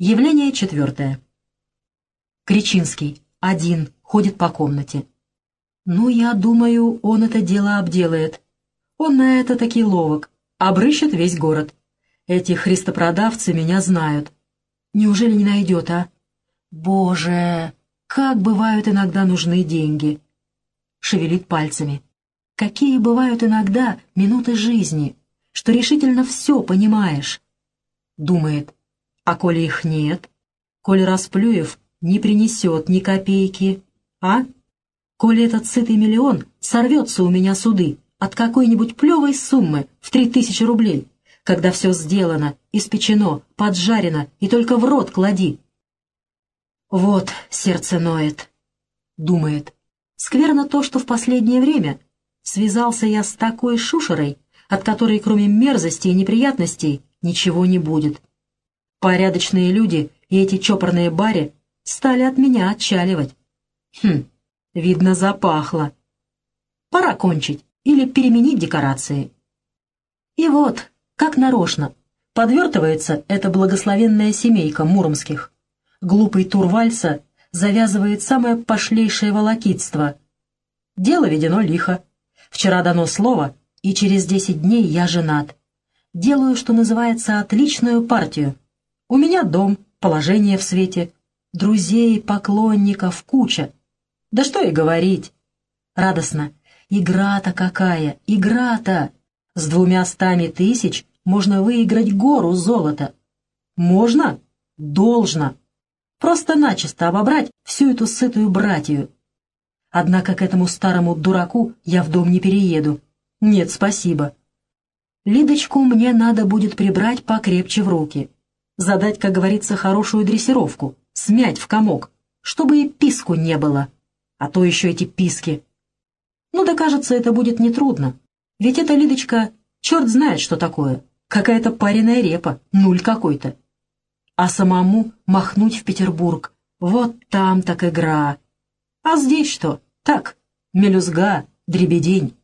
Явление четвертое. Кричинский, один, ходит по комнате. Ну, я думаю, он это дело обделает. Он на это таки ловок, обрыщет весь город. Эти христопродавцы меня знают. Неужели не найдет, а? Боже, как бывают иногда нужны деньги. Шевелит пальцами. Какие бывают иногда минуты жизни, что решительно все понимаешь. Думает, а коли их нет, коли Расплюев не принесет ни копейки, а? Коли этот сытый миллион сорвется у меня суды от какой-нибудь плевой суммы в три тысячи рублей, когда все сделано, испечено, поджарено и только в рот клади. Вот сердце ноет, думает. Скверно то, что в последнее время связался я с такой шушерой, от которой кроме мерзости и неприятностей ничего не будет. Порядочные люди и эти чопорные бари стали от меня отчаливать. Хм, видно, запахло. Пора кончить или переменить декорации. И вот, как нарочно, подвертывается эта благословенная семейка муромских. Глупый тур вальса завязывает самое пошлейшее волокитство. Дело ведено лихо. Вчера дано слово, и через десять дней я женат. Делаю, что называется, отличную партию. У меня дом, положение в свете, друзей, поклонников куча. Да что и говорить. Радостно. Игра-то какая, игра-то! С двумя стами тысяч можно выиграть гору золота. Можно? Должно. Просто-начисто обобрать всю эту сытую братью. Однако к этому старому дураку я в дом не перееду. Нет, спасибо. Лидочку мне надо будет прибрать покрепче в руки задать, как говорится, хорошую дрессировку, смять в комок, чтобы и писку не было. А то еще эти писки. Ну да, кажется, это будет нетрудно. Ведь эта Лидочка, черт знает, что такое. Какая-то пареная репа, нуль какой-то. А самому махнуть в Петербург. Вот там так игра. А здесь что? Так, мелюзга, дребедень.